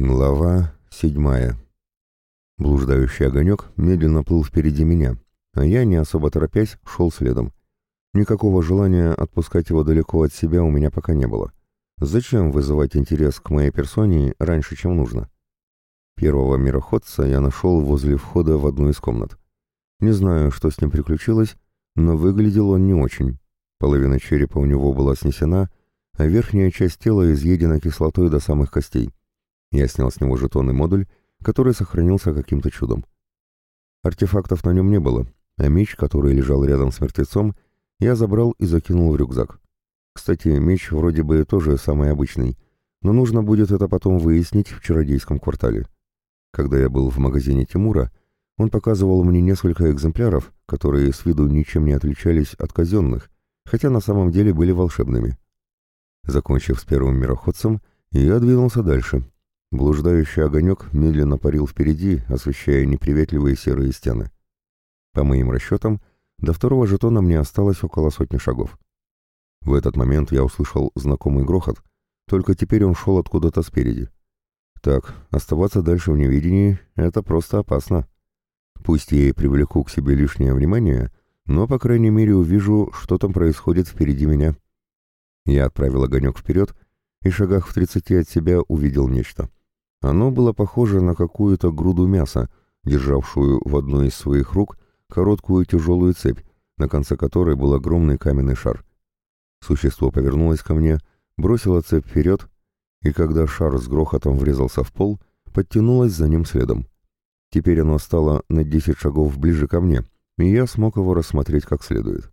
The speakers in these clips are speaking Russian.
Глава седьмая. Блуждающий огонек медленно плыл впереди меня, а я, не особо торопясь, шел следом. Никакого желания отпускать его далеко от себя у меня пока не было. Зачем вызывать интерес к моей персоне раньше, чем нужно? Первого мироходца я нашел возле входа в одну из комнат. Не знаю, что с ним приключилось, но выглядел он не очень. Половина черепа у него была снесена, а верхняя часть тела изъедена кислотой до самых костей. Я снял с него жетон модуль, который сохранился каким-то чудом. Артефактов на нем не было, а меч, который лежал рядом с мертвецом, я забрал и закинул в рюкзак. Кстати, меч вроде бы тоже самый обычный, но нужно будет это потом выяснить в чародейском квартале. Когда я был в магазине Тимура, он показывал мне несколько экземпляров, которые с виду ничем не отличались от казенных, хотя на самом деле были волшебными. Закончив с первым мироходцем, я двинулся дальше, Блуждающий огонек медленно парил впереди, освещая неприветливые серые стены. По моим расчетам, до второго жетона мне осталось около сотни шагов. В этот момент я услышал знакомый грохот, только теперь он шел откуда-то спереди. Так, оставаться дальше в невидении — это просто опасно. Пусть я и привлеку к себе лишнее внимание, но, по крайней мере, увижу, что там происходит впереди меня. Я отправил огонек вперед и шагах в тридцати от себя увидел нечто. Оно было похоже на какую-то груду мяса, державшую в одной из своих рук короткую тяжелую цепь, на конце которой был огромный каменный шар. Существо повернулось ко мне, бросило цепь вперед, и когда шар с грохотом врезался в пол, подтянулось за ним следом. Теперь оно стало на десять шагов ближе ко мне, и я смог его рассмотреть как следует.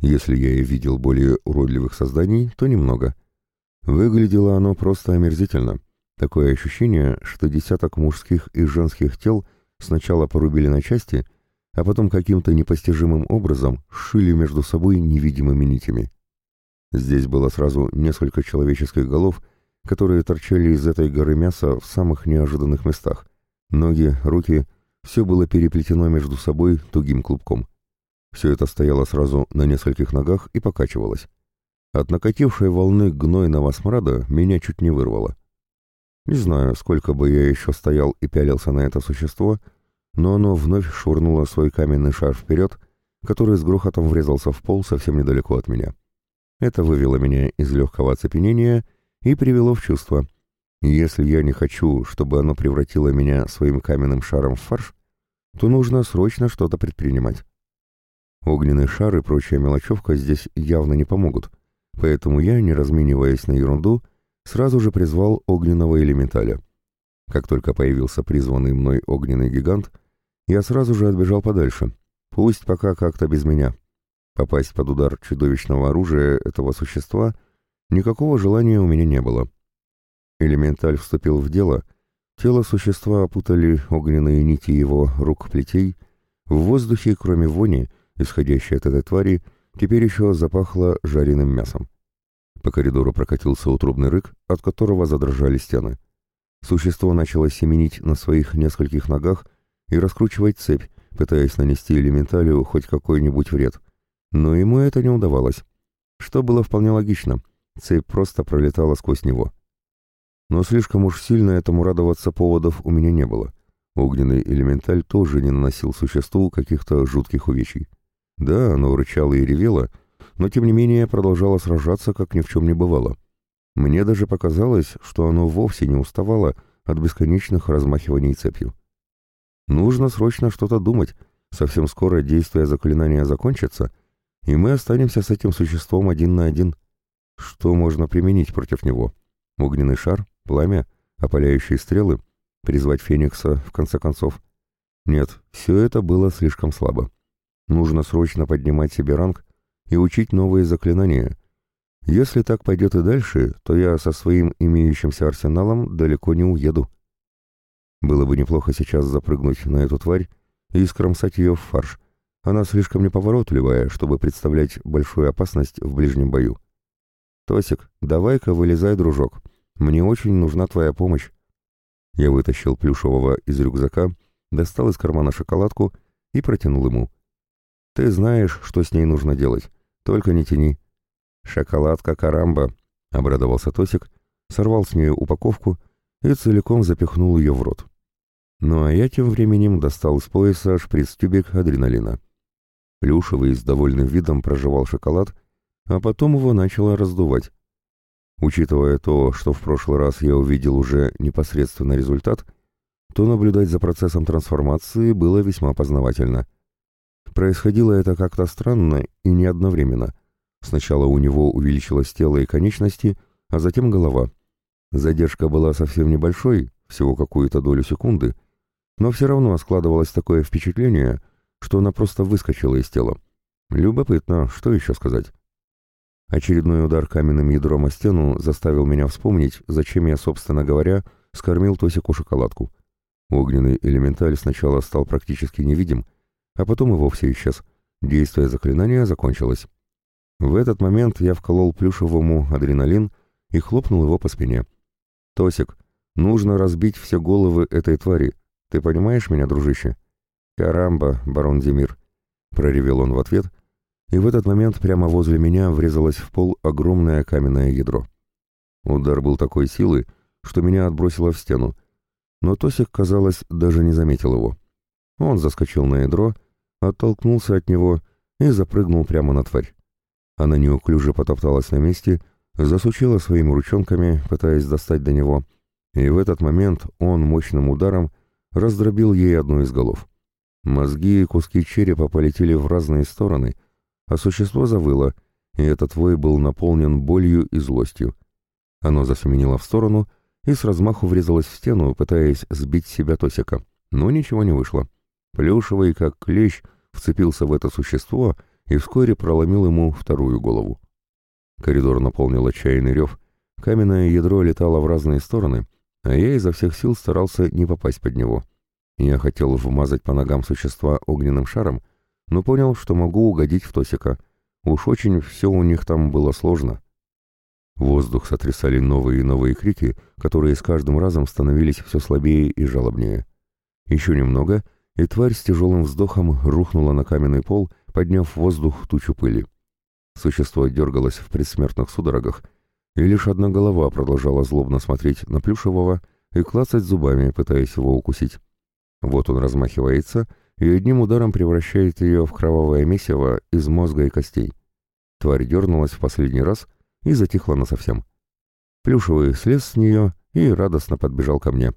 Если я и видел более уродливых созданий, то немного. Выглядело оно просто омерзительно — Такое ощущение, что десяток мужских и женских тел сначала порубили на части, а потом каким-то непостижимым образом сшили между собой невидимыми нитями. Здесь было сразу несколько человеческих голов, которые торчали из этой горы мяса в самых неожиданных местах. Ноги, руки — все было переплетено между собой тугим клубком. Все это стояло сразу на нескольких ногах и покачивалось. От накатившей волны гнойного смрада меня чуть не вырвало. Не знаю, сколько бы я еще стоял и пялился на это существо, но оно вновь швырнуло свой каменный шар вперед, который с грохотом врезался в пол совсем недалеко от меня. Это вывело меня из легкого оцепенения и привело в чувство. Если я не хочу, чтобы оно превратило меня своим каменным шаром в фарш, то нужно срочно что-то предпринимать. Огненный шар и прочая мелочевка здесь явно не помогут, поэтому я, не размениваясь на ерунду, сразу же призвал огненного элементаля. Как только появился призванный мной огненный гигант, я сразу же отбежал подальше. Пусть пока как-то без меня. Попасть под удар чудовищного оружия этого существа никакого желания у меня не было. Элементаль вступил в дело, тело существа опутали огненные нити его рук-плетей, в воздухе, кроме вони, исходящей от этой твари, теперь еще запахло жареным мясом. По коридору прокатился утробный рык, от которого задрожали стены. Существо начало семенить на своих нескольких ногах и раскручивать цепь, пытаясь нанести элементалю хоть какой-нибудь вред. Но ему это не удавалось. Что было вполне логично. Цепь просто пролетала сквозь него. Но слишком уж сильно этому радоваться поводов у меня не было. Огненный элементаль тоже не наносил существу каких-то жутких увечий. Да, оно рычало и ревело, но тем не менее продолжало сражаться, как ни в чем не бывало. Мне даже показалось, что оно вовсе не уставало от бесконечных размахиваний цепью. Нужно срочно что-то думать, совсем скоро действие заклинания закончится, и мы останемся с этим существом один на один. Что можно применить против него? Огненный шар? Пламя? Опаляющие стрелы? Призвать Феникса, в конце концов? Нет, все это было слишком слабо. Нужно срочно поднимать себе ранг и учить новые заклинания. Если так пойдет и дальше, то я со своим имеющимся арсеналом далеко не уеду. Было бы неплохо сейчас запрыгнуть на эту тварь и скромсать ее в фарш. Она слишком неповоротливая, чтобы представлять большую опасность в ближнем бою. «Тосик, давай-ка вылезай, дружок. Мне очень нужна твоя помощь». Я вытащил плюшевого из рюкзака, достал из кармана шоколадку и протянул ему. «Ты знаешь, что с ней нужно делать. Только не тяни. Шоколадка карамба, обрадовался Тосик, сорвал с нее упаковку и целиком запихнул ее в рот. Ну а я тем временем достал из пояса шприц-тюбик адреналина. Плюшевый с довольным видом прожевал шоколад, а потом его начало раздувать. Учитывая то, что в прошлый раз я увидел уже непосредственно результат, то наблюдать за процессом трансформации было весьма познавательно. Происходило это как-то странно и не одновременно. Сначала у него увеличилось тело и конечности, а затем голова. Задержка была совсем небольшой, всего какую-то долю секунды, но все равно складывалось такое впечатление, что она просто выскочила из тела. Любопытно, что еще сказать? Очередной удар каменным ядром о стену заставил меня вспомнить, зачем я, собственно говоря, скормил Тосику шоколадку. Огненный элементаль сначала стал практически невидим, а потом и вовсе исчез. Действие заклинания закончилось. В этот момент я вколол плюшевому адреналин и хлопнул его по спине. «Тосик, нужно разбить все головы этой твари. Ты понимаешь меня, дружище?» «Карамба, барон Демир», — проревел он в ответ, и в этот момент прямо возле меня врезалось в пол огромное каменное ядро. Удар был такой силы, что меня отбросило в стену, но Тосик, казалось, даже не заметил его. Он заскочил на ядро, оттолкнулся от него и запрыгнул прямо на тварь. Она неуклюже потопталась на месте, засучила своими ручонками, пытаясь достать до него, и в этот момент он мощным ударом раздробил ей одну из голов. Мозги и куски черепа полетели в разные стороны, а существо завыло, и этот вой был наполнен болью и злостью. Оно засеменило в сторону и с размаху врезалось в стену, пытаясь сбить себя Тосика, но ничего не вышло. Плюшевый, как клещ, вцепился в это существо и вскоре проломил ему вторую голову. Коридор наполнил отчаянный рев, каменное ядро летало в разные стороны, а я изо всех сил старался не попасть под него. Я хотел вмазать по ногам существа огненным шаром, но понял, что могу угодить в Тосика. Уж очень все у них там было сложно. Воздух сотрясали новые и новые крики, которые с каждым разом становились все слабее и жалобнее. Еще немного, и тварь с тяжелым вздохом рухнула на каменный пол, подняв в воздух тучу пыли. Существо дергалось в предсмертных судорогах, и лишь одна голова продолжала злобно смотреть на Плюшевого и клацать зубами, пытаясь его укусить. Вот он размахивается и одним ударом превращает ее в кровавое месиво из мозга и костей. Тварь дернулась в последний раз и затихла насовсем. Плюшевый слез с нее и радостно подбежал ко мне.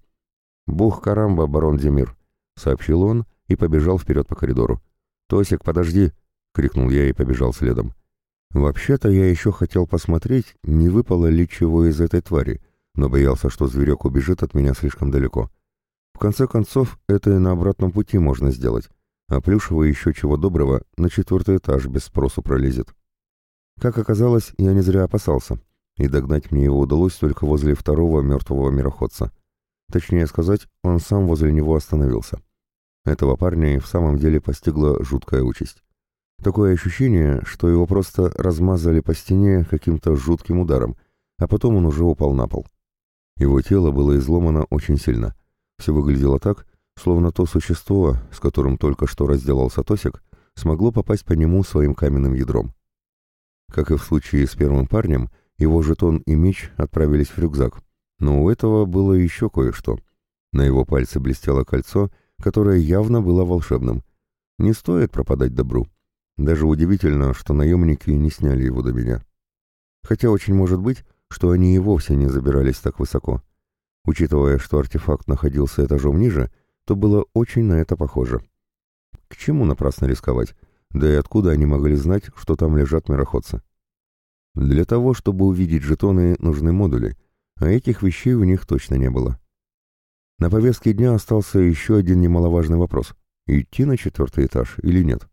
«Бух карамба, барон Демир», — сообщил он и побежал вперед по коридору. «Тосик, подожди!» — крикнул я и побежал следом. Вообще-то я еще хотел посмотреть, не выпало ли чего из этой твари, но боялся, что зверек убежит от меня слишком далеко конце концов, это и на обратном пути можно сделать, а Плюшева еще чего доброго на четвертый этаж без спросу пролезет. Как оказалось, я не зря опасался, и догнать мне его удалось только возле второго мертвого мироходца. Точнее сказать, он сам возле него остановился. Этого парня и в самом деле постигла жуткая участь. Такое ощущение, что его просто размазали по стене каким-то жутким ударом, а потом он уже упал на пол. Его тело было изломано очень сильно, все выглядело так, словно то существо, с которым только что разделался Тосик, смогло попасть по нему своим каменным ядром. Как и в случае с первым парнем, его жетон и меч отправились в рюкзак, но у этого было еще кое-что. На его пальце блестело кольцо, которое явно было волшебным. Не стоит пропадать добру. Даже удивительно, что наемники не сняли его до меня. Хотя очень может быть, что они и вовсе не забирались так высоко. Учитывая, что артефакт находился этажом ниже, то было очень на это похоже. К чему напрасно рисковать? Да и откуда они могли знать, что там лежат мироходцы? Для того, чтобы увидеть жетоны, нужны модули, а этих вещей у них точно не было. На повестке дня остался еще один немаловажный вопрос – идти на четвертый этаж или нет.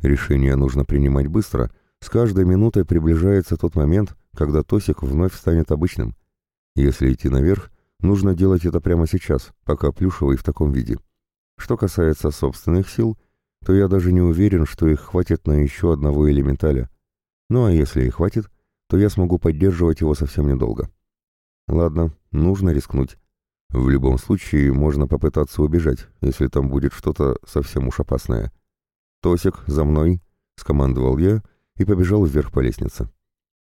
Решение нужно принимать быстро, с каждой минутой приближается тот момент, когда Тосик вновь станет обычным. Если идти наверх, Нужно делать это прямо сейчас, пока Плюшевый в таком виде. Что касается собственных сил, то я даже не уверен, что их хватит на еще одного элементаля. Ну а если и хватит, то я смогу поддерживать его совсем недолго. Ладно, нужно рискнуть. В любом случае, можно попытаться убежать, если там будет что-то совсем уж опасное. «Тосик, за мной!» — скомандовал я и побежал вверх по лестнице.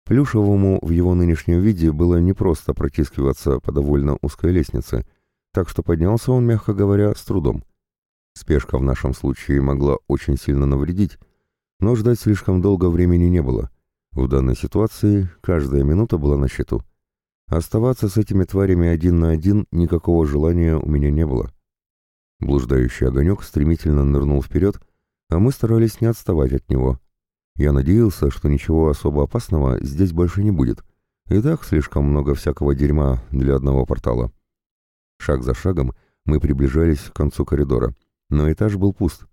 Плюшевому в его нынешнем виде было непросто протискиваться по довольно узкой лестнице, так что поднялся он, мягко говоря, с трудом. Спешка в нашем случае могла очень сильно навредить, но ждать слишком долго времени не было. В данной ситуации каждая минута была на счету. Оставаться с этими тварями один на один никакого желания у меня не было. Блуждающий огонек стремительно нырнул вперед, а мы старались не отставать от него — я надеялся, что ничего особо опасного здесь больше не будет. И так слишком много всякого дерьма для одного портала. Шаг за шагом мы приближались к концу коридора, но этаж был пуст.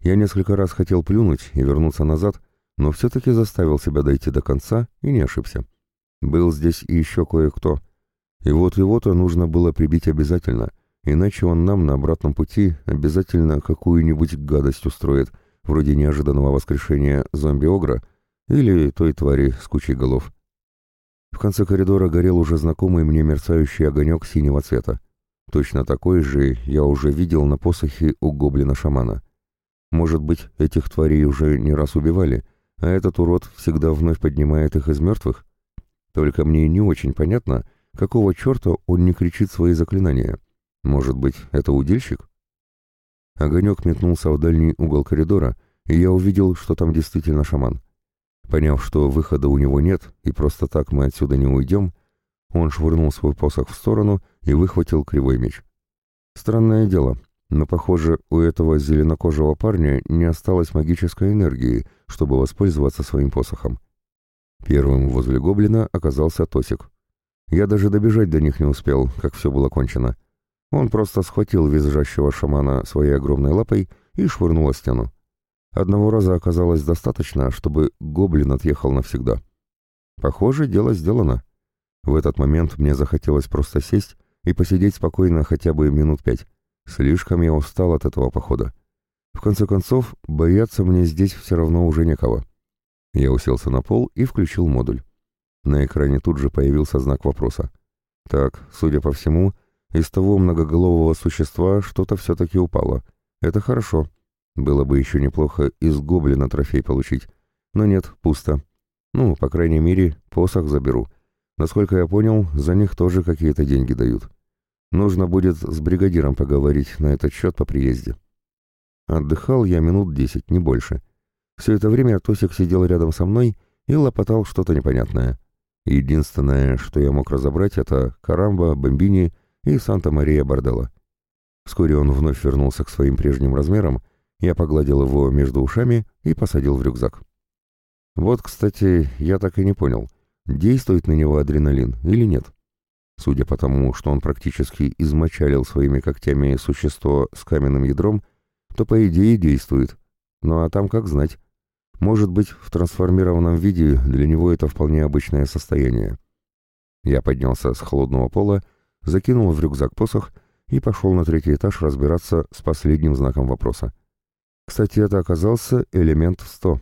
Я несколько раз хотел плюнуть и вернуться назад, но все-таки заставил себя дойти до конца и не ошибся. Был здесь и еще кое-кто. И вот его-то нужно было прибить обязательно, иначе он нам на обратном пути обязательно какую-нибудь гадость устроит — вроде неожиданного воскрешения зомби-огра или той твари с кучей голов. В конце коридора горел уже знакомый мне мерцающий огонек синего цвета. Точно такой же я уже видел на посохе у гоблина-шамана. Может быть, этих тварей уже не раз убивали, а этот урод всегда вновь поднимает их из мертвых? Только мне не очень понятно, какого черта он не кричит свои заклинания. Может быть, это удильщик? Огонек метнулся в дальний угол коридора, и я увидел, что там действительно шаман. Поняв, что выхода у него нет, и просто так мы отсюда не уйдем, он швырнул свой посох в сторону и выхватил кривой меч. Странное дело, но, похоже, у этого зеленокожего парня не осталось магической энергии, чтобы воспользоваться своим посохом. Первым возле гоблина оказался Тосик. Я даже добежать до них не успел, как все было кончено. Он просто схватил визжащего шамана своей огромной лапой и швырнул о стену. Одного раза оказалось достаточно, чтобы гоблин отъехал навсегда. Похоже, дело сделано. В этот момент мне захотелось просто сесть и посидеть спокойно хотя бы минут пять. Слишком я устал от этого похода. В конце концов, бояться мне здесь все равно уже некого. Я уселся на пол и включил модуль. На экране тут же появился знак вопроса. Так, судя по всему, из того многоголового существа что-то все-таки упало. Это хорошо. Было бы еще неплохо из гоблина трофей получить. Но нет, пусто. Ну, по крайней мере, посох заберу. Насколько я понял, за них тоже какие-то деньги дают. Нужно будет с бригадиром поговорить на этот счет по приезде. Отдыхал я минут десять, не больше. Все это время Тосик сидел рядом со мной и лопотал что-то непонятное. Единственное, что я мог разобрать, это Карамба, Бомбини и Санта-Мария-Борделла. Вскоре он вновь вернулся к своим прежним размерам, я погладил его между ушами и посадил в рюкзак. Вот, кстати, я так и не понял, действует на него адреналин или нет. Судя по тому, что он практически измочалил своими когтями существо с каменным ядром, то по идее действует. Ну а там как знать. Может быть, в трансформированном виде для него это вполне обычное состояние. Я поднялся с холодного пола закинул в рюкзак посох и пошел на третий этаж разбираться с последним знаком вопроса. Кстати, это оказался элемент 100,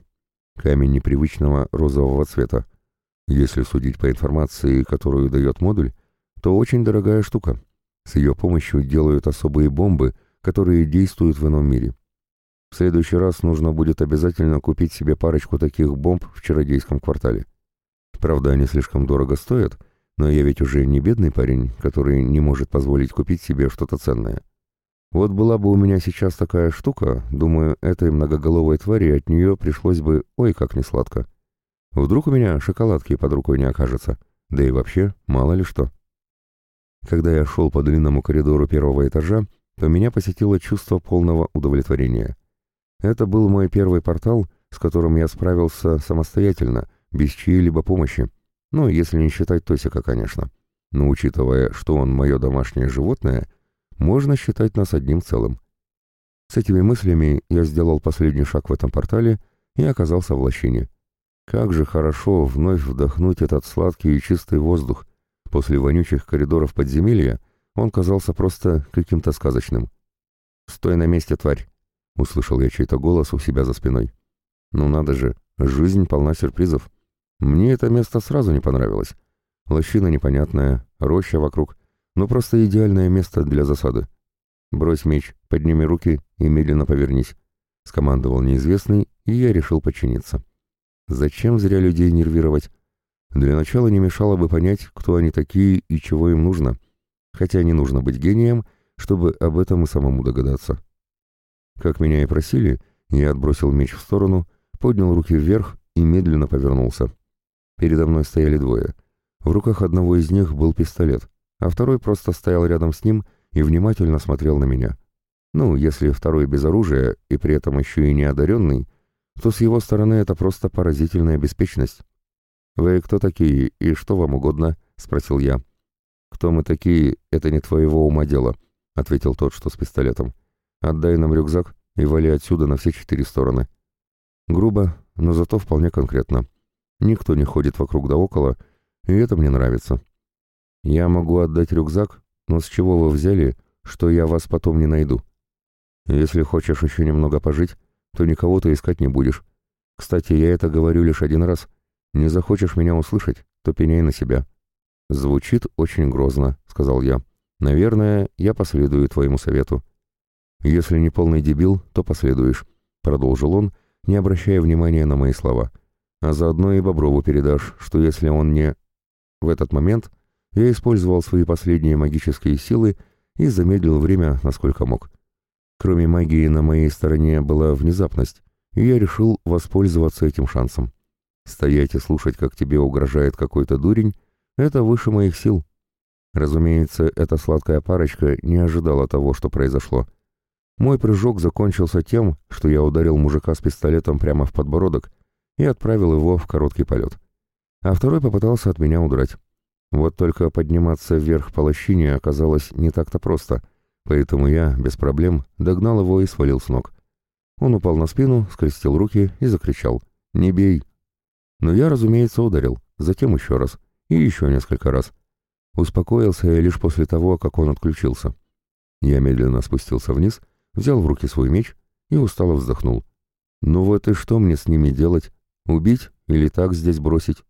камень непривычного розового цвета. Если судить по информации, которую дает модуль, то очень дорогая штука. С ее помощью делают особые бомбы, которые действуют в ином мире. В следующий раз нужно будет обязательно купить себе парочку таких бомб в чародейском квартале. Правда, они слишком дорого стоят, но я ведь уже не бедный парень, который не может позволить купить себе что-то ценное. Вот была бы у меня сейчас такая штука, думаю, этой многоголовой твари от нее пришлось бы ой как несладко. Вдруг у меня шоколадки под рукой не окажется, да и вообще, мало ли что. Когда я шел по длинному коридору первого этажа, то меня посетило чувство полного удовлетворения. Это был мой первый портал, с которым я справился самостоятельно, без чьей-либо помощи, ну, если не считать Тосика, конечно. Но учитывая, что он мое домашнее животное, можно считать нас одним целым. С этими мыслями я сделал последний шаг в этом портале и оказался в лощине. Как же хорошо вновь вдохнуть этот сладкий и чистый воздух. После вонючих коридоров подземелья он казался просто каким-то сказочным. «Стой на месте, тварь!» — услышал я чей-то голос у себя за спиной. «Ну надо же, жизнь полна сюрпризов. Мне это место сразу не понравилось. Лощина непонятная, роща вокруг, но просто идеальное место для засады. «Брось меч, подними руки и медленно повернись», — скомандовал неизвестный, и я решил подчиниться. «Зачем зря людей нервировать? Для начала не мешало бы понять, кто они такие и чего им нужно, хотя не нужно быть гением, чтобы об этом и самому догадаться. Как меня и просили, я отбросил меч в сторону, поднял руки вверх и медленно повернулся. Передо мной стояли двое. В руках одного из них был пистолет, а второй просто стоял рядом с ним и внимательно смотрел на меня. Ну, если второй без оружия и при этом еще и не одаренный, то с его стороны это просто поразительная беспечность. «Вы кто такие и что вам угодно?» — спросил я. «Кто мы такие, это не твоего ума дело», — ответил тот, что с пистолетом. «Отдай нам рюкзак и вали отсюда на все четыре стороны». Грубо, но зато вполне конкретно. Никто не ходит вокруг да около, и это мне нравится. Я могу отдать рюкзак, но с чего вы взяли, что я вас потом не найду? Если хочешь еще немного пожить, то никого ты искать не будешь. Кстати, я это говорю лишь один раз. Не захочешь меня услышать, то пеняй на себя. Звучит очень грозно, сказал я. Наверное, я последую твоему совету. Если не полный дебил, то последуешь, продолжил он, не обращая внимания на мои слова. А заодно и Боброву передашь, что если он не... В этот момент я использовал свои последние магические силы и замедлил время, насколько мог. Кроме магии на моей стороне была внезапность, и я решил воспользоваться этим шансом. Стоять и слушать, как тебе угрожает какой-то дурень, это выше моих сил. Разумеется, эта сладкая парочка не ожидала того, что произошло. Мой прыжок закончился тем, что я ударил мужика с пистолетом прямо в подбородок и отправил его в короткий полет. А второй попытался от меня удрать. Вот только подниматься вверх по лощине оказалось не так-то просто, поэтому я, без проблем, догнал его и свалил с ног. Он упал на спину, скрестил руки и закричал «Не бей!». Но я, разумеется, ударил, затем еще раз и еще несколько раз. Успокоился я лишь после того, как он отключился. Я медленно спустился вниз, взял в руки свой меч и устало вздохнул. «Ну вот и что мне с ними делать? Убить или так здесь бросить?»